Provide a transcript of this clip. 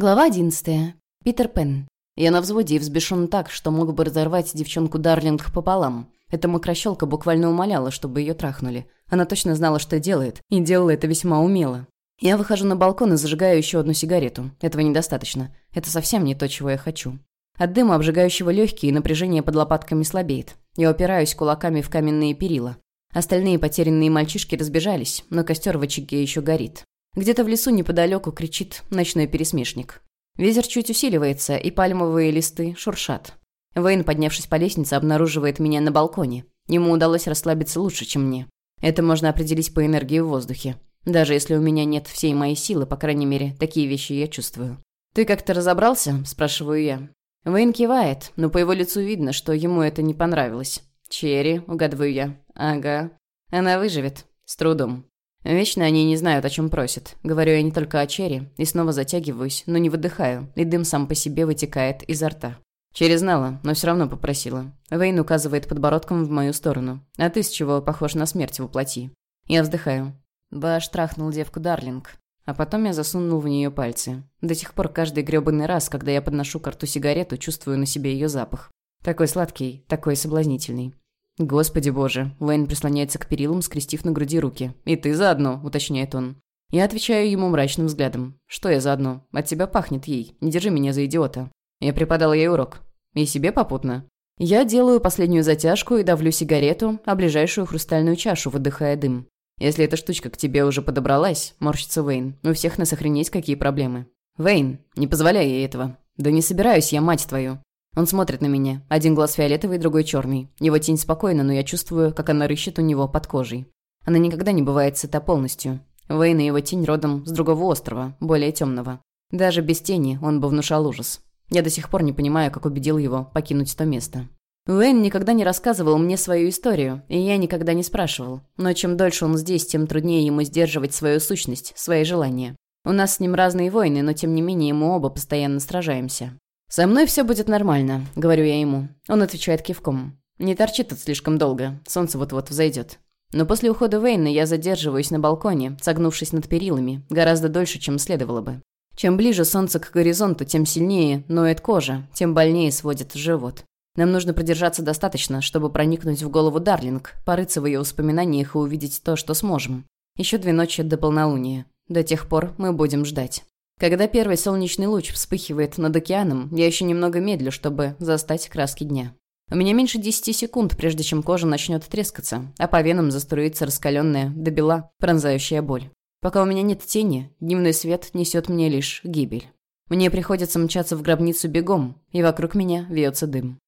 Глава 11. Питер Пен. Я на взводе и взбешен так, что мог бы разорвать девчонку Дарлинг пополам. Эта мокрощелка буквально умоляла, чтобы ее трахнули. Она точно знала, что делает, и делала это весьма умело. Я выхожу на балкон и зажигаю еще одну сигарету. Этого недостаточно. Это совсем не то, чего я хочу. От дыма, обжигающего легкие, напряжение под лопатками слабеет. Я упираюсь кулаками в каменные перила. Остальные потерянные мальчишки разбежались, но костер в очаге еще горит. Где-то в лесу неподалеку кричит ночной пересмешник. Ветер чуть усиливается, и пальмовые листы шуршат. Вейн, поднявшись по лестнице, обнаруживает меня на балконе. Ему удалось расслабиться лучше, чем мне. Это можно определить по энергии в воздухе. Даже если у меня нет всей моей силы, по крайней мере, такие вещи я чувствую. «Ты как-то разобрался?» – спрашиваю я. Вейн кивает, но по его лицу видно, что ему это не понравилось. «Черри», – угадываю я. «Ага. Она выживет. С трудом. Вечно они не знают, о чем просят. Говорю я не только о черри, и снова затягиваюсь, но не выдыхаю, и дым сам по себе вытекает изо рта. Черри знала, но все равно попросила. Вейн указывает подбородком в мою сторону. А ты с чего похож на смерть воплоти? Я вздыхаю. Баш трахнул девку Дарлинг. А потом я засунул в нее пальцы. До сих пор каждый грёбаный раз, когда я подношу к рту сигарету, чувствую на себе ее запах. Такой сладкий, такой соблазнительный. «Господи боже!» Уэйн прислоняется к перилам, скрестив на груди руки. «И ты заодно», — уточняет он. Я отвечаю ему мрачным взглядом. «Что я заодно? От тебя пахнет ей. Не держи меня за идиота». Я преподал ей урок. И себе попутно. Я делаю последнюю затяжку и давлю сигарету, а ближайшую хрустальную чашу, выдыхая дым. «Если эта штучка к тебе уже подобралась», — морщится Вейн, — «у всех нас охренеть какие проблемы». «Вейн, не позволяй ей этого». «Да не собираюсь я, мать твою». Он смотрит на меня. Один глаз фиолетовый, другой черный. Его тень спокойна, но я чувствую, как она рыщет у него под кожей. Она никогда не бывает сыта полностью. Вейн и его тень родом с другого острова, более темного. Даже без тени он бы внушал ужас. Я до сих пор не понимаю, как убедил его покинуть то место. Уэйн никогда не рассказывал мне свою историю, и я никогда не спрашивал. Но чем дольше он здесь, тем труднее ему сдерживать свою сущность, свои желания. У нас с ним разные войны, но тем не менее мы оба постоянно сражаемся. «Со мной все будет нормально», — говорю я ему. Он отвечает кивком. «Не торчит тут слишком долго. Солнце вот-вот взойдет». Но после ухода Вейна я задерживаюсь на балконе, согнувшись над перилами, гораздо дольше, чем следовало бы. Чем ближе солнце к горизонту, тем сильнее ноет кожа, тем больнее сводит живот. Нам нужно продержаться достаточно, чтобы проникнуть в голову Дарлинг, порыться в ее воспоминаниях и увидеть то, что сможем. Еще две ночи до полнолуния. До тех пор мы будем ждать. Когда первый солнечный луч вспыхивает над океаном, я еще немного медлю, чтобы застать краски дня. У меня меньше десяти секунд, прежде чем кожа начнет трескаться, а по венам заструится раскаленная до бела пронзающая боль. Пока у меня нет тени, дневной свет несет мне лишь гибель. Мне приходится мчаться в гробницу бегом, и вокруг меня вьется дым.